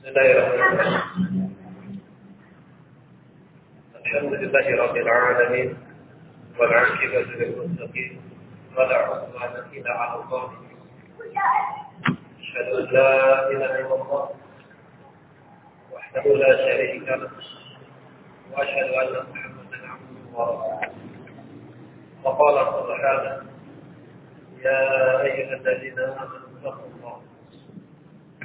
بسم الله الرحمن الرحيم. الحمد لله رب العالمين والعاقبة للمتقين ولا عدوان إلا على الظالمين. أشهد أن لا إله إلا الله وحده لا شريك له وأشهد أن محمدا عبده ورسوله. وقال سبحانه يا أيها الذين آمنوا اتقوا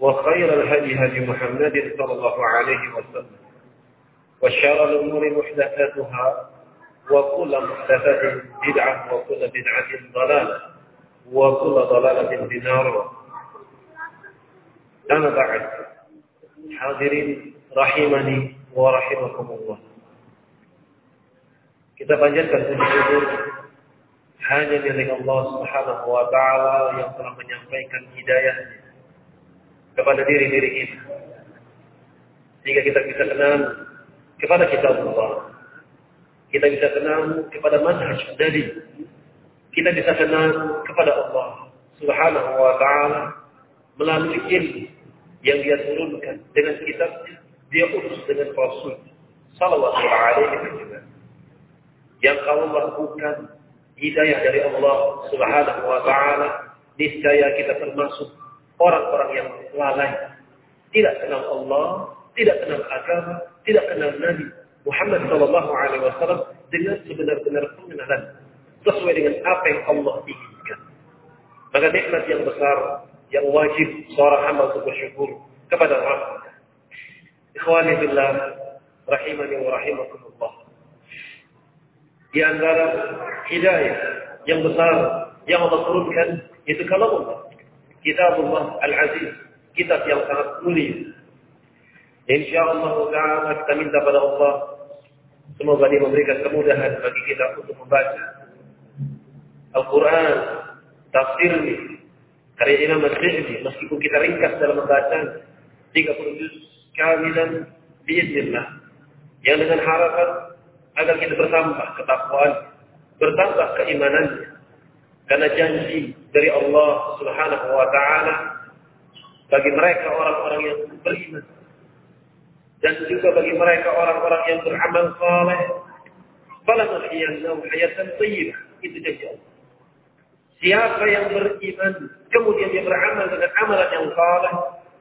وخير الهدي هدي محمد صلى الله عليه وسلم. وشر الأمور محدثاتها وكل محدثة بدعة وكل بدعة ضلالة وكل ضلالة في النار. أما بعد حاضرين رحمني ورحمكم الله. Kita panjatkan puji syukur hanya milik Allah Subhanahu wa taala yang telah menyampaikan hidayahnya. Kepada diri-diri kita. Sehingga kita bisa kenal kepada kitab Allah. Kita bisa kenal kepada manhaj dari kita bisa kenal kepada Allah Subhanahu wa taala melalui ilmu yang dia turunkan dengan kitabnya, dia urus dengan Rasul sallallahu alaihi wasallam. Yang kalau lakukan hidayah dari Allah Subhanahu wa taala, niscaya kita termasuk orang-orang yang lalai. Tidak kenal Allah, tidak kenal agama, tidak kenal Nabi Muhammad sallallahu alaihi wasallam dengan sebenar-benar pengenalan sesuai dengan apa yang Allah inginkan. Maka nikmat yang besar yang wajib seorang hamba untuk bersyukur kepada Rabb. Ikhwani billah rahimani wa rahimakumullah di antara hidayah yang besar yang Allah turunkan itu kalau Allah. Kitabullah Al-Aziz, kitab yang sangat mulia. Insyaallah taala kita minta pada Allah semoga dia memberikan kemudahan bagi kita untuk membaca Al-Quran, tafsirnya, karya Imam Al-Syi'bi, meskipun kita ringkas dalam membaca 30 juz kamilan biiznillah. Yang dengan harapan agar kita bertambah ketakwaan, bertambah keimanannya. Karena janji dari Allah Subhanahu wa taala bagi mereka orang-orang yang beriman dan juga bagi mereka orang-orang yang beramal saleh, falanuhyiyannahu hayatan thayyibah. Itu janji Allah. Siapa yang beriman kemudian dia beramal dengan amalan yang saleh,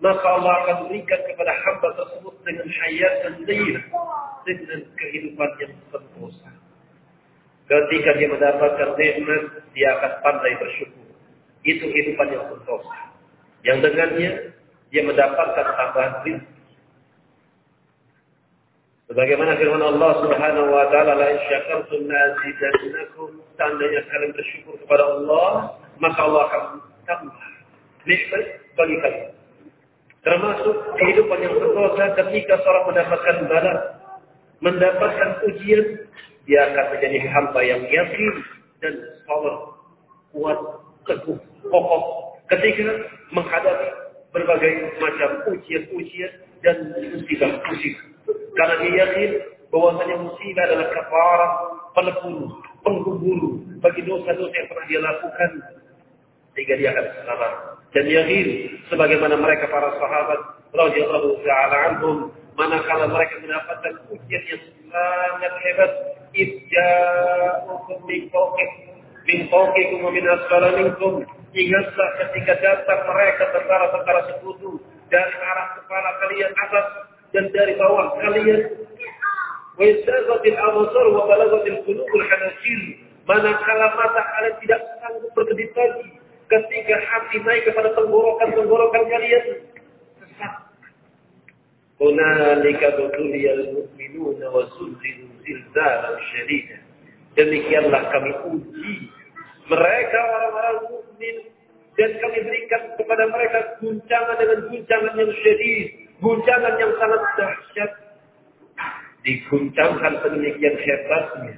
maka Allah akan berikan kepada hamba tersebut dengan hayat dan dengan kehidupan yang sentosa. Ketika dia mendapatkan nikmat, dia akan pandai bersyukur. Itu kehidupan yang sentosa. Yang dengannya dia mendapatkan tambahan rezeki. Sebagaimana firman Allah Subhanahu wa taala, "La syakartum la azidannakum." Tandanya kalian bersyukur kepada Allah, maka Allah akan tambah nikmat bagi kalian. Termasuk kehidupan yang sentosa ketika seorang mendapatkan bala, mendapatkan ujian, dia akan menjadi hamba yang yakin dan sabar, kuat, teguh, kokoh ketika menghadapi berbagai macam ujian-ujian dan musibah-musibah. Karena dia yakin bahwasanya musibah adalah kafarah, penepul, pengguguru bagi dosa-dosa yang pernah dia lakukan. Sehingga dia akan sabar dan yakin sebagaimana mereka para sahabat radhiyallahu taala anhum manakala mereka mendapatkan ujian yang sangat hebat idja'ukum min fawqikum min fawqikum wa min asfala minkum ingatlah ketika datang mereka tentara-tentara sekutu dari arah kepala kalian atas dan dari bawah kalian Wa yastaghatil absar wa balagatil qulubul hanajir. Manakala mata kalian tidak sanggup berkedip lagi. Ketika hati naik kepada tenggorokan-tenggorokan kalian. Hunalika butuliyal mu'minuna wa zulzilu zilzalan syadida. Demikianlah kami uji mereka orang-orang mukmin dan kami berikan kepada mereka guncangan dengan guncangan yang syedid, guncangan yang sangat dahsyat. Diguncangkan sedemikian hebatnya.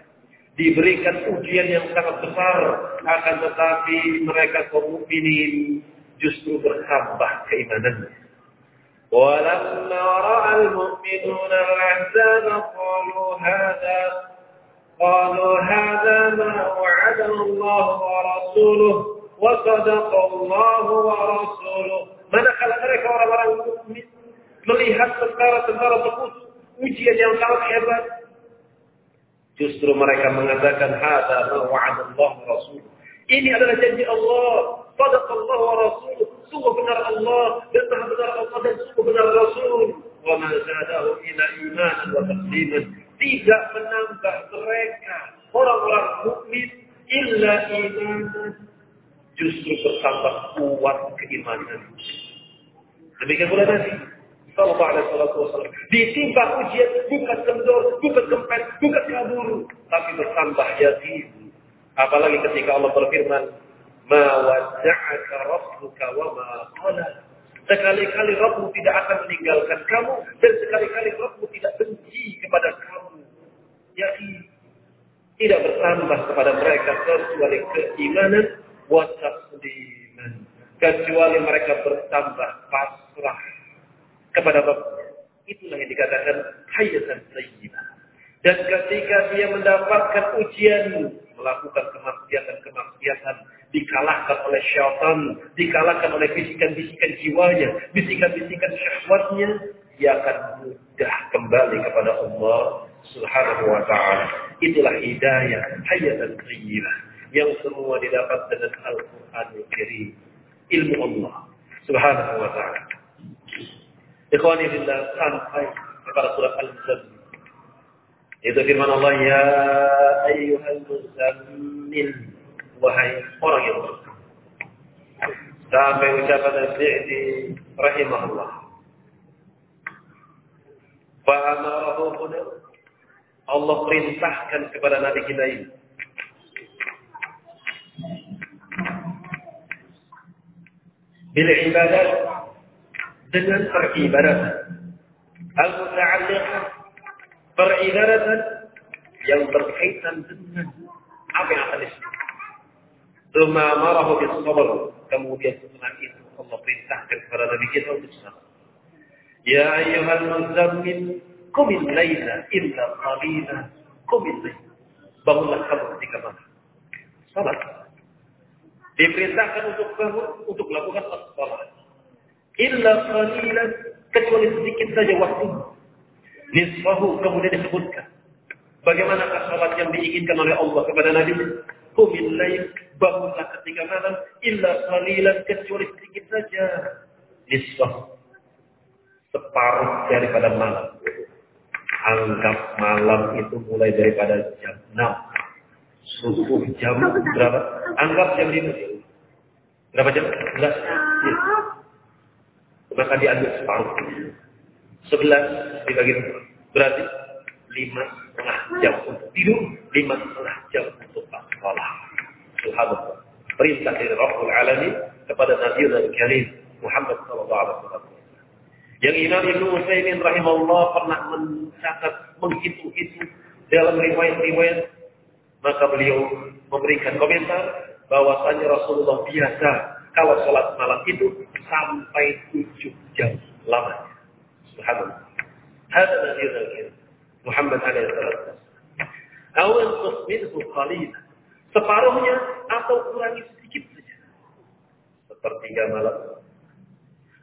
Diberikan ujian yang sangat besar. Akan tetapi mereka kaum mukminin justru bertambah keimanannya. ولما رأى المؤمنون الأحزاب قالوا هذا قالوا هذا ما وعدنا الله ورسوله وصدق الله ورسوله manakala mereka orang-orang mukmin melihat tentara-tentara tersebut ujian yang sangat hebat. Justru mereka mengatakan hada ma wa'adallahu rasul. Ini adalah janji Allah. Sadaqallahu wa rasul. Sungguh benar Allah dan benar Allah dan sungguh benar Rasul. Wa ma zadahu ila iman wa tasliman. Tidak menambah mereka orang-orang mukmin illa iman. Justru bertambah kuat keimanan. Demikian pula tadi. Sallallahu alaihi wasallam. Ditimpa ujian bukan kendor, bukan kempet, bukan kabur, tapi bertambah yakin. Apalagi ketika Allah berfirman, "Ma wadda'aka rabbuka wa ma qala." Sekali-kali Rabbmu tidak akan meninggalkan kamu dan sekali-kali Rabbmu tidak benci kepada kamu. Yakin tidak bertambah kepada mereka kecuali keimanan wa tasliman. Kecuali mereka bertambah pasrah kepada Rabbnya. Itulah yang dikatakan hayatan sayyibah. Dan ketika dia mendapatkan ujian, melakukan kemaksiatan-kemaksiatan, dikalahkan oleh syaitan, dikalahkan oleh bisikan-bisikan jiwanya, bisikan-bisikan syahwatnya, dia akan mudah kembali kepada Allah Subhanahu wa taala. Itulah hidayah hayatan sayyibah yang semua didapat dengan Al-Qur'anul Karim. Ilmu Allah Subhanahu wa taala. Ikhwani billah sampai kepada surat Al-Muzammil. Itu firman Allah ya ayyuhal muzammil wahai orang yang beriman. Sampai ucapan Al-Sa'di rahimahullah. Fa'amarahu huna Allah perintahkan kepada Nabi kita ini. Bila ibadat dengan peribadatan. Al-muta'alliqah peribadatan yang berkaitan dengan apa yang akan disebut. Thumma marahu bis sabr. Kemudian setelah itu Allah perintahkan kepada Nabi kita untuk sabar. Ya ayyuhal muzammil qumil laila illa qalila qumil laila. Bangunlah kamu ketika malam. Salat. Diperintahkan untuk kamu untuk melakukan as-salat illa qalilan kecuali sedikit saja waktu. Nisfahu kemudian disebutkan. Bagaimana salat yang diinginkan oleh Allah kepada Nabi? Qumil lail bangunlah ketika malam illa qalilan kecuali sedikit saja. Nisfahu separuh daripada malam. Anggap malam itu mulai daripada jam 6. Subuh jam berapa? Anggap jam 5. Berapa jam? 11. Ya maka diambil separuh. Sebelas dibagi dua. Berarti lima setengah jam untuk tidur, lima setengah jam untuk sekolah. Subhanallah. Perintah dari Rabbul Alamin kepada Nabi dan Karim Muhammad sallallahu alaihi wasallam. Yang Imam Ibnu Utsaimin rahimahullah pernah mencatat, menghitung-hitung dalam riwayat-riwayat maka beliau memberikan komentar bahwasanya Rasulullah biasa kalau sholat malam itu sampai tujuh jam lamanya. Subhanallah. Hada Nabi Zakir. Muhammad alaihi wasallam. Awal minhu qalila. Separuhnya atau kurangi sedikit saja. Sepertiga malam.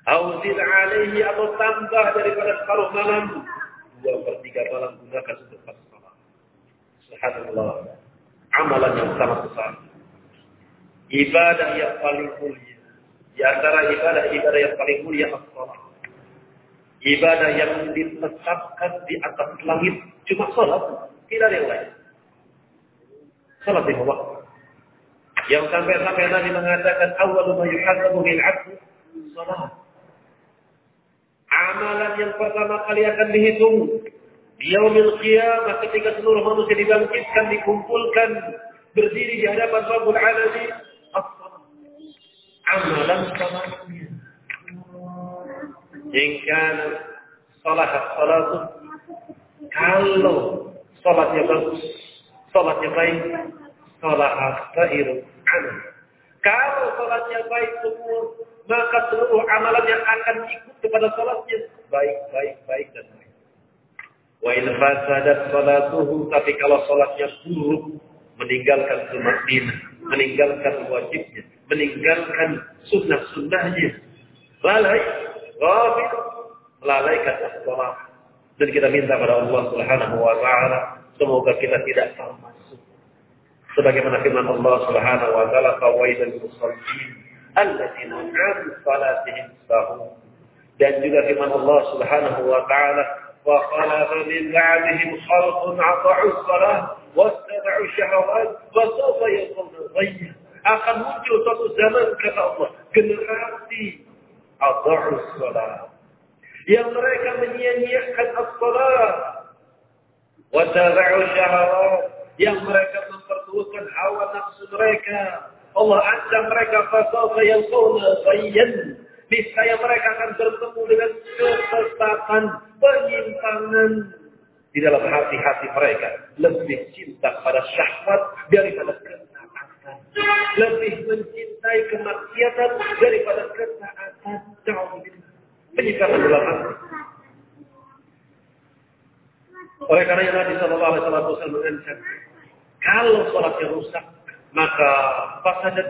Awzid alaihi atau tambah daripada separuh malam. Dua per tiga malam gunakan untuk salat. Subhanallah. Amalan yang sangat besar. Ibadah yang paling mulia. Di antara ibadah-ibadah yang paling mulia as-salat. Ibadah yang ditetapkan di atas langit cuma sholat, tidak ada yang lain. Sholat di bawah. Yang sampai-sampai Nabi mengatakan awal ma yuhasabu bil salat. Amalan yang pertama kali akan dihitung di yaumil qiyamah ketika seluruh manusia dibangkitkan, dikumpulkan, berdiri di hadapan Rabbul Alamin, amalan salatnya. Jika salat salat kalau salatnya bagus, salatnya baik, salat sairu amal. Kalau salatnya baik semua, maka seluruh amalan yang akan ikut kepada salatnya baik, baik, baik dan baik. Wa in fasadat salatuhu, tapi kalau salatnya buruk, meninggalkan sunnah meninggalkan wajibnya, meninggalkan sunnah-sunnahnya, lalai, ghafir, melalaikan as-salat. Dan kita minta pada Allah Subhanahu wa taala semoga kita tidak termasuk sebagaimana firman Allah Subhanahu wa taala fawaidul musallin alladzina an salatihim sahun. Dan juga firman Allah Subhanahu wa taala wa khalafa min ba'dihim khalqun ata'u salat wattaba'u syahawat wa sawfa yaquluna ghayya. Akan muncul suatu zaman kata Allah generasi ata'u salat yang mereka menyia-nyiakan as-salat wa tabi'u syahawat yang mereka mempertuakan hawa nafsu mereka. Allah ancam mereka fasawfa yalqawna sayyan. Niscaya mereka akan bertemu dengan kesesatan, penyimpangan di dalam hati-hati mereka. Lebih cinta pada syahwat daripada ketaatan. Lebih mencintai kemaksiatan daripada ketaatan. Jauh dalam hati. Oleh karena Nabi Shallallahu Alaihi Wasallam mengancam kalau sholatnya rusak, maka fasadat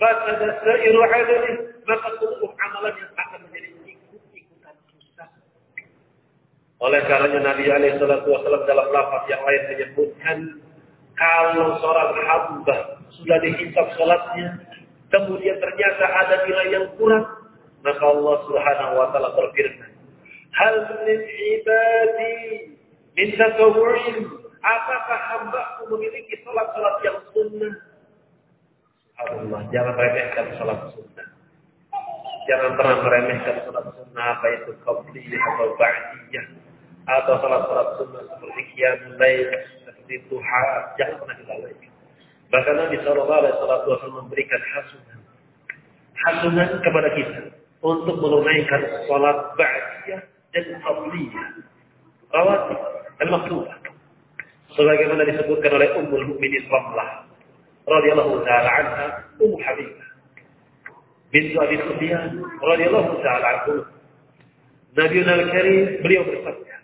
fasadat seiru adali, maka seluruh yang akan menjadi ikut-ikutan rusak. Oleh karenanya Nabi alaihi wasallam dalam lafaz yang lain menyebutkan kalau seorang hamba sudah dihisab sholatnya, kemudian ternyata ada nilai yang kurang, maka Allah Subhanahu wa taala berfirman, "Hal min ibadi min tatawwu'in Apakah hambaku memiliki sholat-sholat yang sunnah? Allah, jangan remehkan sholat sunnah. Jangan pernah meremehkan sholat sunnah apa itu qabliyah atau ba'diyah atau sholat-sholat sunnah seperti qiyamul lail, seperti duha, jangan pernah dilalaikan. Bahkan Nabi Wasallam memberikan hasunan, hasunan kepada kita untuk menunaikan sholat ba'diyah dan qabliyah, rawatib dan maktubah sebagaimana disebutkan oleh Ummul Mukminin Ramlah radhiyallahu taala anha Ummu Habibah bintu Abi Sufyan radhiyallahu taala anhu. Nabi Al-Karim beliau bersabda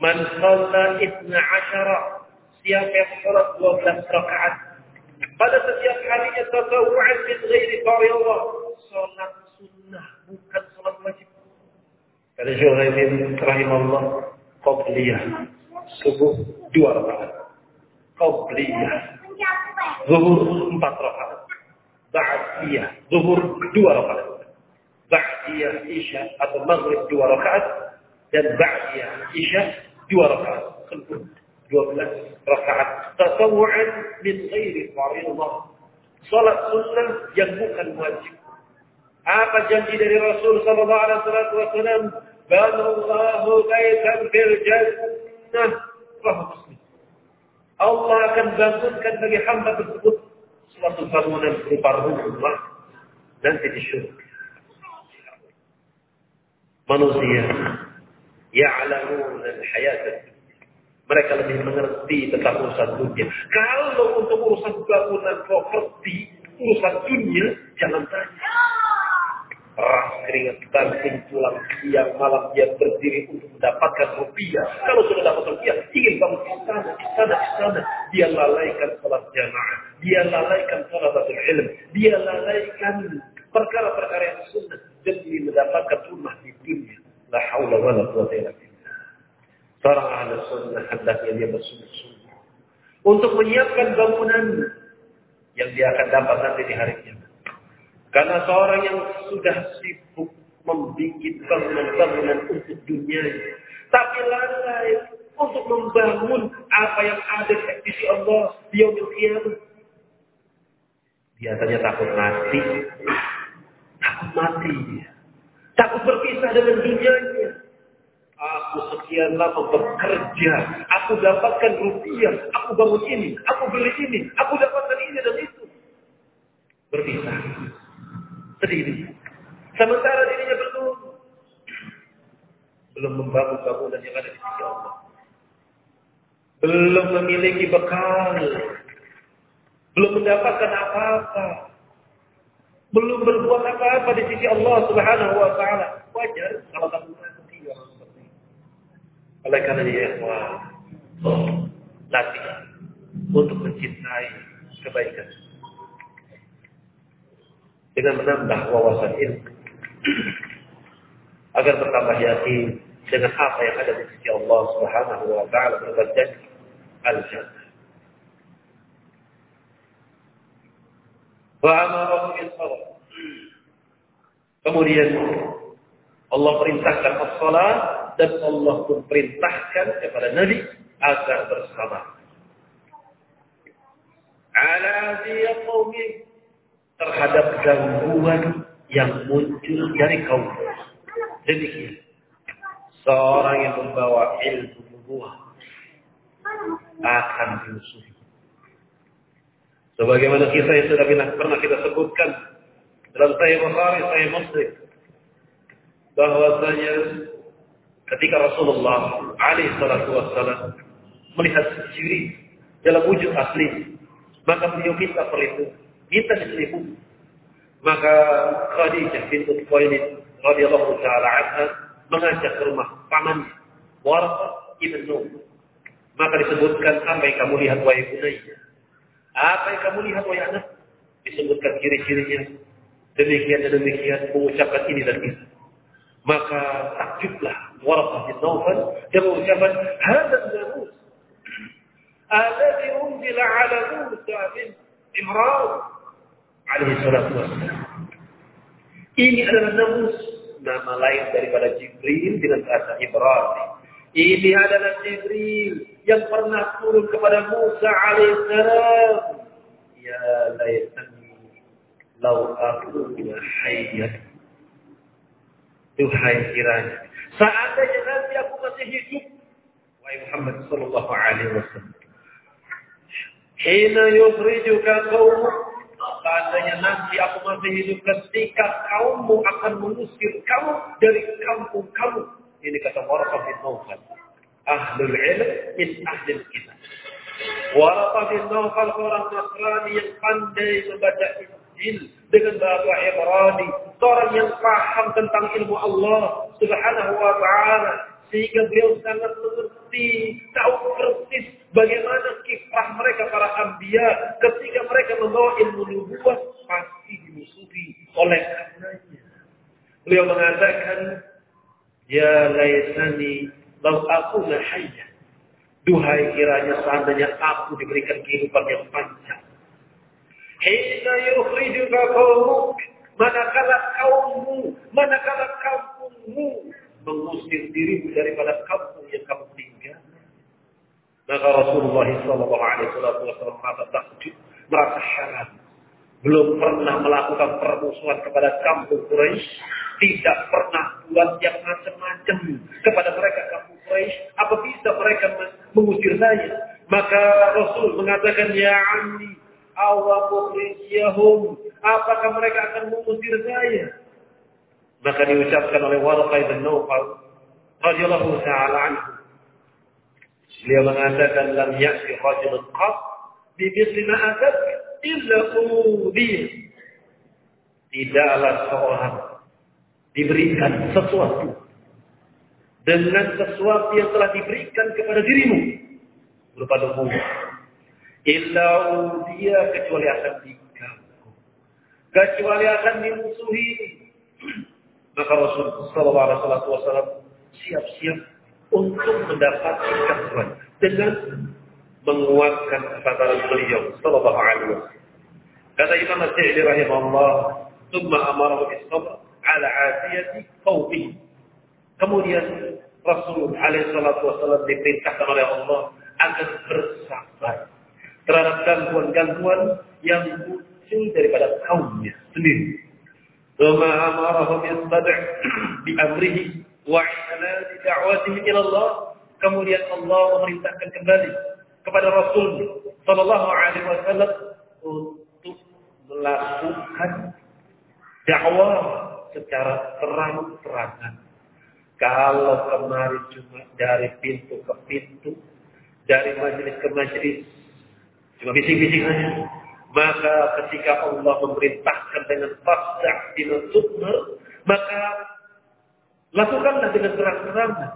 Man shalla 12 siapa yang salat 12 rakaat pada setiap harinya tatawu'an min ghairi salat sunnah bukan salat wajib. Kata Syaikhul rahimahullah qabliyah subuh dua rakaat. Qobliyah. Zuhur empat rakaat. Ba'diyah. Zuhur dua rakaat. Ba'diyah Isya atau Maghrib dua rakaat. Dan Ba'diyah Isya dua rakaat. Seluruh dua belas rakaat. Tatawu'an min ghairi faridah. Salat sunnah yang bukan wajib. Apa janji dari Rasul sallallahu alaihi wasallam? Banallahu baitan fil jannah Nah, Muslim. Allah akan bangunkan bagi hamba tersebut suatu bangunan berupa rumah nanti di syurga. Manusia ya'lamun al-hayat mereka lebih mengerti tentang urusan dunia. Kalau untuk urusan bangunan properti, urusan dunia, jangan tanya perah keringat banting pulang siang malam dia berdiri untuk mendapatkan rupiah. Kalau sudah dapat rupiah, ingin bangun di sana, di sana, di sana. Dia lalaikan sholat jamaah. Dia lalaikan sholat ilm. Dia lalaikan perkara-perkara yang sunnah. Demi mendapatkan rumah di dunia. La haula wa la quwata illa billah. Seorang sunnah hendaknya dia bersungguh-sungguh. Untuk menyiapkan bangunan yang dia akan dapat nanti di hari kiamat. Karena seorang yang sudah sibuk membuat bangunan-bangunan untuk dunia. Tapi lalai untuk membangun apa yang ada di sisi Allah di yaumil kiamat. Biasanya takut mati. Takut mati Takut berpisah dengan dunianya. Aku sekian lama bekerja. Aku dapatkan rupiah. Aku bangun ini. Aku beli ini. Aku dapatkan ini dan itu. Berpisah. Sendiri. Sementara dirinya belum. Belum membangun bangunan yang ada di sisi Allah. Belum memiliki bekal. Belum mendapatkan apa-apa. Belum berbuat apa-apa di sisi Allah subhanahu wa ta'ala. Wajar kalau kamu seperti itu. Oleh karena dia latih untuk mencintai kebaikan. Dengan menambah wawasan ilmu. Agar bertambah yakin dengan apa yang ada di sisi Allah subhanahu wa ta'ala berjanji al-jannah. Wa Kemudian Allah perintahkan as-salat dan Allah pun perintahkan kepada Nabi agar bersabar. Ala qaumi terhadap gangguan yang muncul dari kaum. Demikian. Seorang yang membawa ilmu nubuah akan dimusuhi. Sebagaimana kisah yang sudah pernah kita sebutkan dalam Sahih Bukhari, Sahih Muslim, bahwasanya ketika Rasulullah alaihi salatu melihat Jibril dalam wujud asli, maka beliau minta perlindungan, minta diselimuti. Maka Khadijah bintu Khuwailid radhiyallahu taala anha mengajak ke rumah pamannya Warqa ibn Nuh. Maka disebutkan apa yang kamu lihat wahai bunayya apa yang kamu lihat wahai anak? Disebutkan ciri-cirinya. Demikian dan demikian mengucapkan ini dan itu. Maka takjublah Warqah bin Nawfal dan mengucapkan hada namus alladhi unzila ala Musa bin Imran alaihi salatu wassalam. Ini adalah namus nama lain daripada Jibril dengan bahasa Ibrani. Ini adalah Jibril yang pernah turun kepada Musa alaihissalam. Ya laitani lau aku hayyan. Tuhai kiranya. Seandainya nanti aku masih hidup. Wahai Muhammad sallallahu alaihi wasallam. Hina yukhrijuka qaumuk Seandainya nanti aku masih hidup ketika kaummu akan mengusir kamu dari kampung kamu. Ini kata Warqah bin Nawfal ahlul ilm min ahlul kitab. Waraqah bin Nawfal orang Nasrani yang pandai membaca Injil dengan bahasa Ibrani. Seorang yang paham tentang ilmu Allah subhanahu wa ta'ala. Sehingga beliau sangat mengerti, tahu persis bagaimana kiprah mereka para ambia ketika mereka membawa ilmu nubuah pasti dimusuhi oleh karenanya. Beliau mengatakan, Ya laisani Lau aku hayya. Duhai kiranya seandainya aku diberikan kehidupan yang panjang. Hina yukhrijuka qaumuk. Manakala kaummu, manakala kampungmu mengusir dirimu daripada kampung yang kamu tinggal. Maka Rasulullah SAW merasa takjub, merasa syarat. Belum pernah melakukan permusuhan kepada kampung Quraisy, tidak pernah buat yang macam-macam kepada mereka kampung Quraisy. Apa bisa mereka mengusir saya? Maka Rasul mengatakan, Ya Amni, awamukhrijiyahum. Apakah mereka akan mengusir saya? Maka diucapkan oleh Warqai bin Nawfal radhiyallahu taala anhu. Dia mengatakan lam ya'ti rajulun qat bi mithli ma atat illa udhiya. Tidaklah seorang diberikan sesuatu dengan sesuatu yang telah diberikan kepada dirimu berupa nubuah. Illa dia kecuali akan diganggu, kecuali akan dimusuhi. Maka Rasul Sallallahu Alaihi Wasallam siap-siap untuk mendapatkan gangguan dengan menguatkan kesabaran beliau Sallallahu Alaihi Wasallam. Kata Imam Syafi'i rahimahullah, "Tsumma amara bis sabr ala asiyati qawmi. Kemudian Rasul alaihi wasallam diperintahkan oleh Allah agar bersabar terhadap gangguan-gangguan yang muncul daripada kaumnya sendiri. ثم أمرهم يصطدع بأمره وإعلان دعوته إلى الله kemudian Allah memerintahkan kembali kepada Rasul Sallallahu Alaihi Wasallam untuk melakukan dakwah secara terang-terangan. Kalau kemarin cuma dari pintu ke pintu, dari majelis ke majelis, cuma bising-bising saja. Maka ketika Allah memerintahkan dengan fasdah di maka lakukanlah dengan terang-terangan.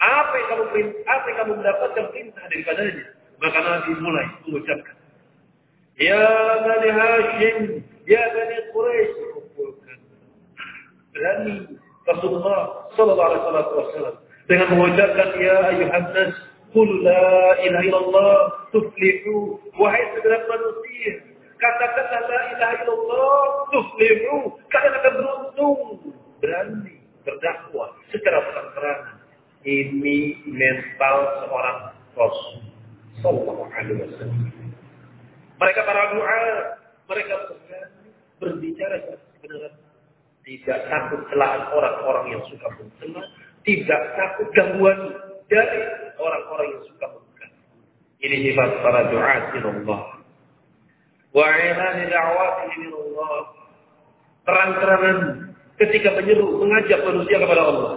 Apa yang kamu apa yang kamu mendapatkan perintah daripadanya? Maka Nabi mulai mengucapkan, Ya Bani Hashim, Ya Bani Quraisy, kumpulkan. Berani Rasulullah Sallallahu Alaihi Wasallam dengan mengucapkan, Ya ayuhan Qul la ilaha illallah tuflihu. Wahai segala manusia, katakanlah la ilaha illallah tuflihu. Kalian akan beruntung. Berani berdakwah secara terang-terangan. Ini mental seorang Rasul Sallallahu Alaihi Wasallam. Mereka para doa, mereka berani berbicara sebenarnya tidak takut celaan orang-orang yang suka mencela, tidak takut gangguan dari orang-orang yang suka mengangkat. Ini sifat para doa Allah. Wa ilani da'watihi Allah. Terang-terangan ketika menyeru, mengajak manusia kepada Allah.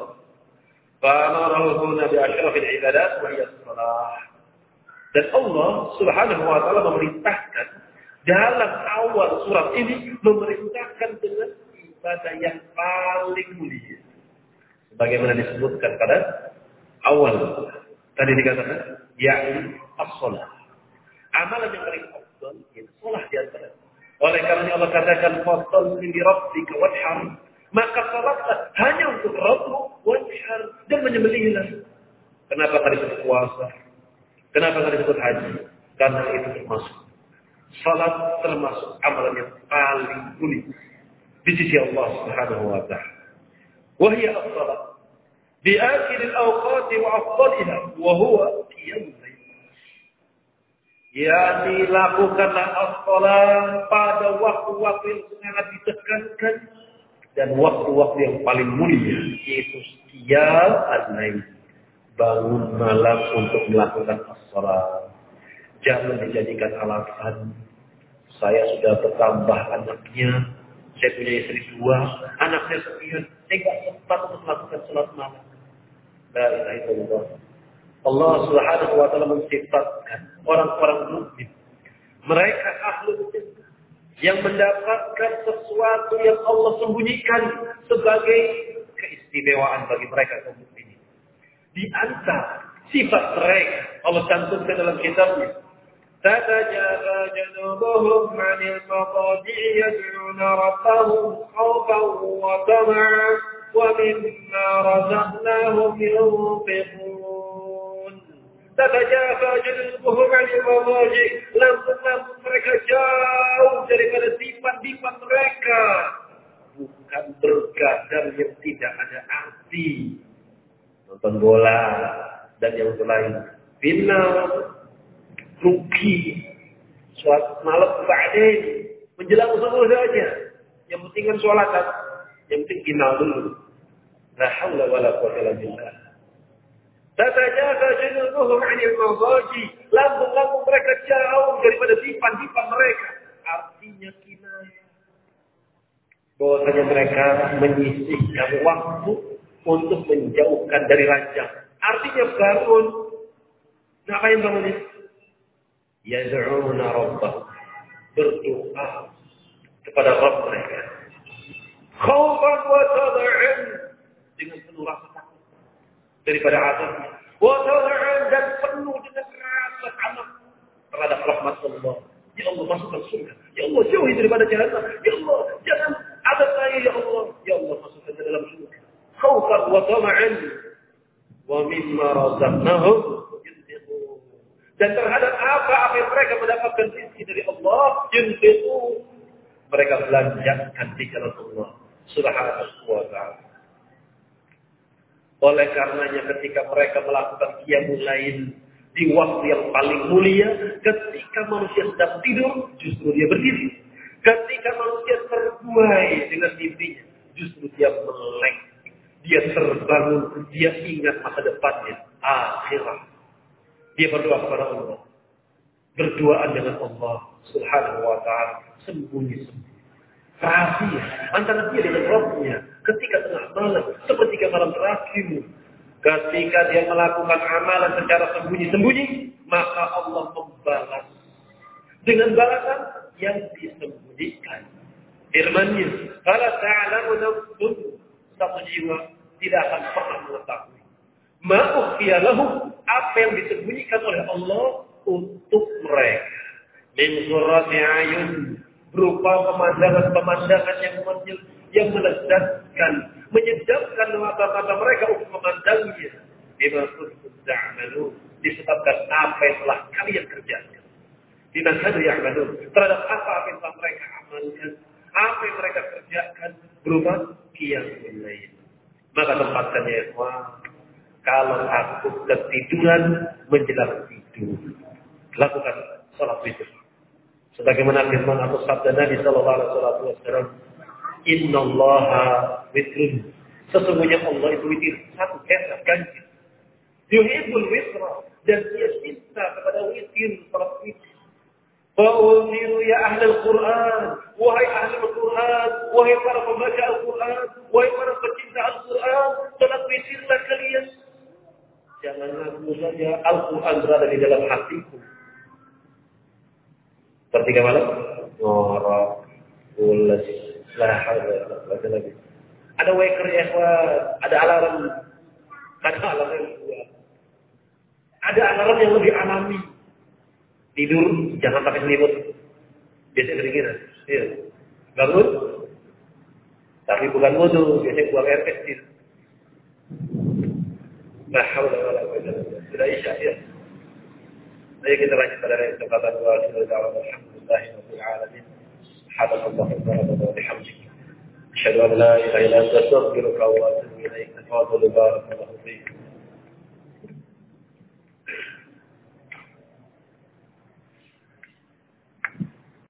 Fa'amarahu nabi asyrafil ibadat wa salah. Dan Allah subhanahu wa ta'ala memerintahkan dalam awal surat ini memerintahkan dengan ibadah yang paling mulia. Sebagaimana disebutkan pada awal tadi dikatakan yakni as-salat. Amalan yang paling afdal itu salat di antara. Oleh karena Allah katakan fasalli li rabbika wanhar. Maka salatlah hanya untuk Rabbmu wanhar dan menyembelihlah. Kenapa tadi disebut puasa? Kenapa tadi disebut haji? Karena itu termasuk salat termasuk amalan yang paling mulia di sisi Allah Subhanahu wa taala. Wahia as-salat بآخر الأوقات وأفضلها وهو قيام Yani lakukanlah as-salat pada waktu-waktu yang sangat ditekankan dan waktu-waktu yang paling mulia yaitu qiyam al-lail. Bangun malam untuk melakukan as-salat. Jangan dijadikan alasan saya sudah bertambah anaknya, saya punya istri dua, anak saya sekian, saya tidak sempat untuk melakukan salat malam. La ilaha illallah. Allah Subhanahu wa taala mensifatkan orang-orang mukmin. Mereka ahlu jannah yang mendapatkan sesuatu yang Allah sembunyikan sebagai keistimewaan bagi mereka kaum mukminin. Di antara sifat mereka Allah cantumkan dalam kitabnya تتجافى جنوبهم عن المضاجع يدعون ربهم خوفا وطمعا ومما رزقناهم ينفقون تتجافى جنوبهم عن المضاجع lampung-lampung mereka jauh daripada dipan-dipan mereka bukan bergadang yang tidak ada arti nonton bola dan yang lain final rugi suatu malam ba'din menjelang subuh saja yang penting kan sholat Yang penting final dulu La haula wala quwwata illa billah. Tatajaza junubuhum 'anil mazaji. Lambung-lambung mereka jauh daripada dipan-dipan mereka. Artinya kinayah. Bahwasanya mereka menyisihkan waktu untuk menjauhkan dari ranjang. Artinya bangun. Ngapain bangun itu? Yad'una rabbah. Berdoa kepada Rabb mereka. Khawfan wa tada'in dengan penuh rasa takut daripada azabnya. Wa dan penuh dengan rasa anak terhadap rahmat Allah. Ya Allah masukkan surga. Ya Allah jauhi daripada jahanam. Ya Allah jangan ada saya ya Allah. Ya Allah masukkan ke dalam surga. Khaufan wa tama'an wa mimma razaqnahum dan terhadap apa apa yang mereka mendapatkan rezeki dari Allah yunfiqu mereka belanjakan di jalan Allah Subhanahu wa ta'ala. Oleh karenanya ketika mereka melakukan qiyamul lain di waktu yang paling mulia, ketika manusia sedang tidur, justru dia berdiri. Ketika manusia terbuai dengan mimpinya, justru dia melek. Dia terbangun, dia ingat masa depannya, akhirat. Dia berdoa kepada Allah. Berdoaan dengan Allah subhanahu wa ta'ala. Sembunyi-sembunyi. Rahasia antara dia dengan Rabbnya. Ketika tengah malam, sepertiga malam terakhir. Ketika dia melakukan amalan secara sembunyi-sembunyi, maka Allah membalas dengan balasan yang disembunyikan. Firman-Nya, "Fala ta'lamu nafsun" satu jiwa tidak akan pernah mengetahui. Ma'ukhfiya lahum apa yang disembunyikan oleh Allah untuk mereka. Min ayun berupa pemandangan-pemandangan yang yang melezatkan, menyedapkan mata-mata mereka untuk memandangnya. Bima kuntum disebabkan apa yang telah kalian kerjakan. Bima kanu terhadap apa yang telah mereka amalkan, apa yang mereka kerjakan berupa qiyamul lain. Maka tempatkannya ya kalau aku ketiduran menjelang tidur, lakukan sholat witir. Sebagaimana firman atau sabda Nabi Sallallahu Alaihi Wasallam, Inna Allah witrun. Sesungguhnya Allah itu witir satu kata ganjil. Yuhibul witra dan dia cinta kepada witir witir. Fa'umiru ya ahli Al-Quran. Wahai ahli Al-Quran. Wahai para pembaca Al-Quran. Wahai para pecinta Al-Quran. Salat witirlah kalian. Jangan ngaku saja Al-Quran berada di dalam hatiku. Sepertiga malam. Ngorok. Ulas. Lah, baca lagi. Ada waker ya, ada alarm. Ada alarm yang kuat. Ada alarm yang lebih alami. Tidur, jangan pakai selimut. Biasanya kedinginan. Iya. Bangun. Tapi bukan wudhu, biasanya buang air kecil. Nah, Sudah isya ya. Ayo kita lanjut pada kesempatan dua sudah ta'ala alhamdulillah rabbil alamin. Subhanallah wa bihamdik. Asyhadu an la ilaha illa anta astaghfiruka wa atubu ilaik. Tafadhalu barakallahu fiik.